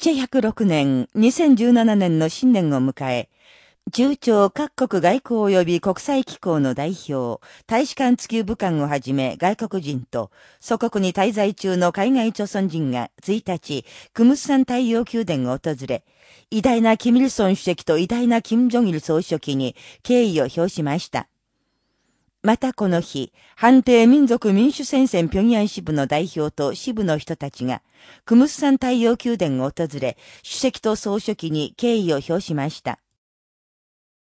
706年、2017年の新年を迎え、中朝各国外交及び国際機構の代表、大使館付き武官をはじめ外国人と、祖国に滞在中の海外朝鮮人が1日、クムスサン太陽宮殿を訪れ、偉大なキミルソン主席と偉大なキム・ジョギル総書記に敬意を表しました。またこの日、判定民族民主戦線平壌支部の代表と支部の人たちが、クムスサン太陽宮殿を訪れ、主席と総書記に敬意を表しました。